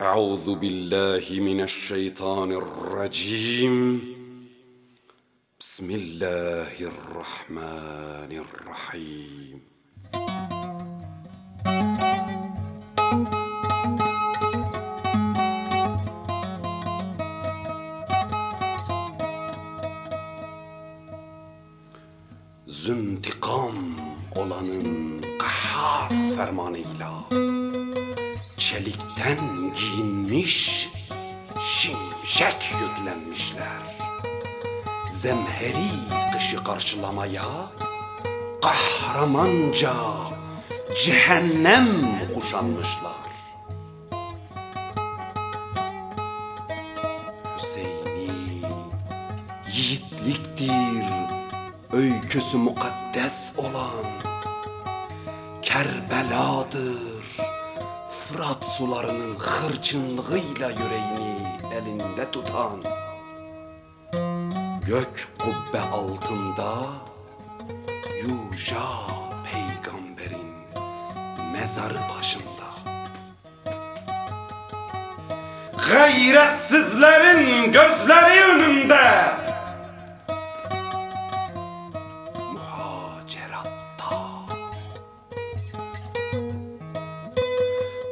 أعوذ بالله من الشيطان الرجيم. بسم الله الرحمن الرحيم. Züntikam olanın kahhar fermanıyla Çelikten giyinmiş şimşek yüklenmişler Zemheri kışı karşılamaya Kahramanca cehennem kuşanmışlar Hüseyin'i yiğitliktir öyküsü mukaddes olan Kerbeladır Fırat sularının hırçınlığıyla yüreğini elinde tutan Gök kubbe altında Yuja peygamberin mezarı başında. Gayretsizlerin gözleri önünde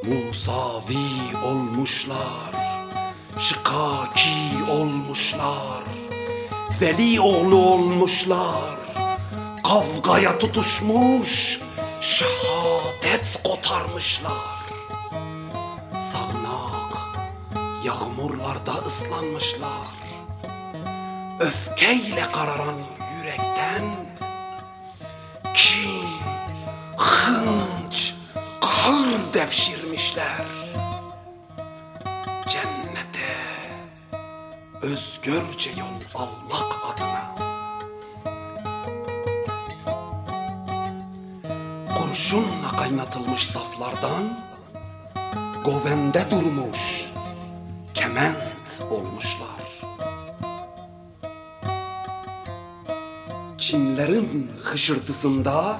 Musavi olmuşlar Şikaki olmuşlar Veli oğlu olmuşlar Kavgaya tutuşmuş Şehadet kotarmışlar. Sağnak Yağmurlarda ıslanmışlar Öfkeyle kararan yürekten Kin, hınç, kahır devşirmişler Cennete özgürce yol almak adına. Kurşunla kaynatılmış saflardan Govende durmuş kement olmuşlar. Çimlerin hışırtısında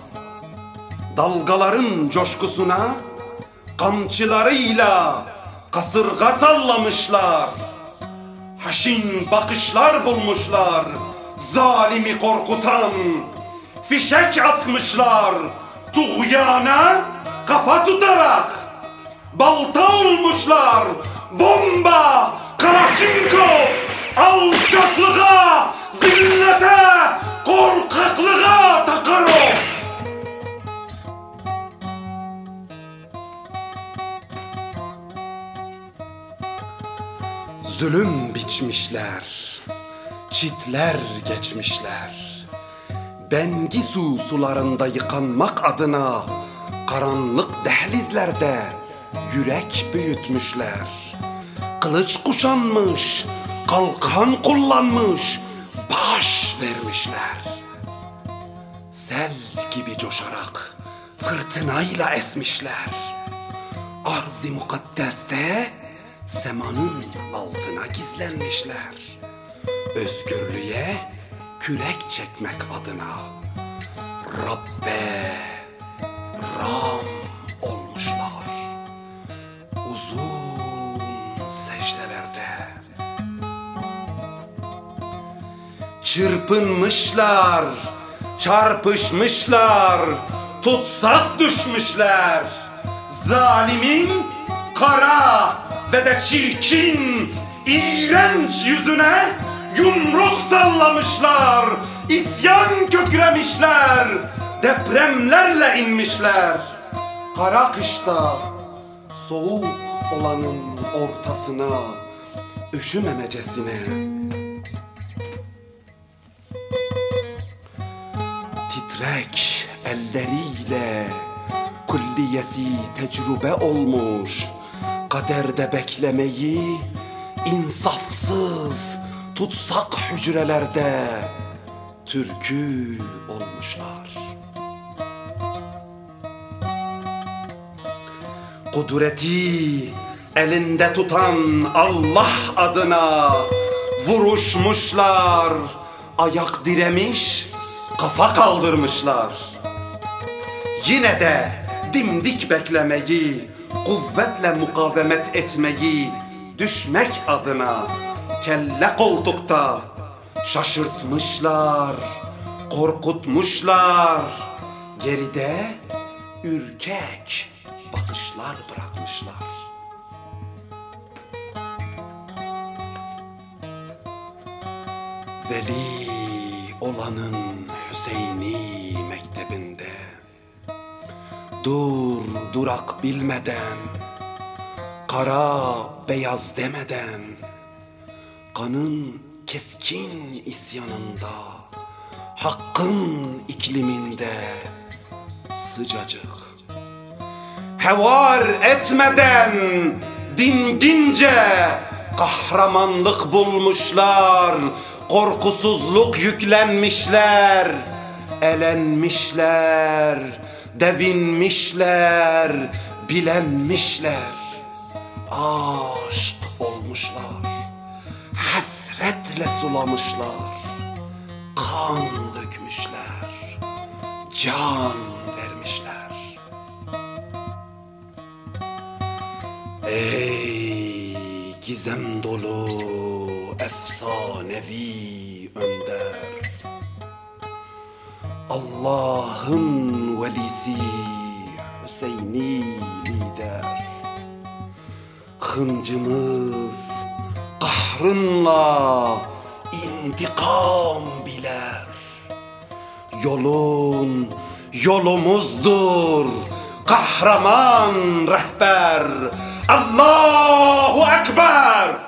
Dalgaların coşkusuna Kamçılarıyla kasırga sallamışlar. Haşin bakışlar bulmuşlar. Zalimi korkutan Fişek atmışlar. Tuğyana kafa tutarak Balta olmuşlar. Bomba Kalaşinkov Alçaklığa Zillete Korkaklığa Takarov Zulüm biçmişler, çitler geçmişler. Bengisu sularında yıkanmak adına karanlık dehlizlerde yürek büyütmüşler. Kılıç kuşanmış, kalkan kullanmış, baş vermişler. Sel gibi coşarak fırtınayla esmişler. Arz-ı mukaddeste semanın altına gizlenmişler. Özgürlüğe kürek çekmek adına Rabbe Ram olmuşlar. Uzun secdelerde çırpınmışlar, çarpışmışlar, tutsak düşmüşler. Zalimin kara ve de çirkin, iğrenç yüzüne yumruk sallamışlar. İsyan köklemişler, depremlerle inmişler. Kara kışta soğuk olanın ortasına üşümemecesine titrek elleriyle kulliyesi tecrübe olmuş kaderde beklemeyi insafsız tutsak hücrelerde türkü olmuşlar. Kudreti elinde tutan Allah adına vuruşmuşlar, ayak diremiş, kafa kaldırmışlar. Yine de dimdik beklemeyi kuvvetle mukavemet etmeyi düşmek adına kelle koltukta şaşırtmışlar, korkutmuşlar. Geride ürkek bakışlar bırakmışlar. Veli olanın Hüseyini mektebinde Dur durak bilmeden Kara beyaz demeden Kanın keskin isyanında Hakkın ikliminde Sıcacık. Hevar etmeden Dingince kahramanlık bulmuşlar korkusuzluk yüklenmişler, elenmişler, devinmişler, bilenmişler, aşk olmuşlar, hasretle sulamışlar, kan dökmüşler, can vermişler. Ey gizem dolu efsanevi önder. Allah'ın velisi Hüseyni lider. Hıncımız kahrınla intikam biler. Yolun yolumuzdur kahraman rehber. Allahu Ekber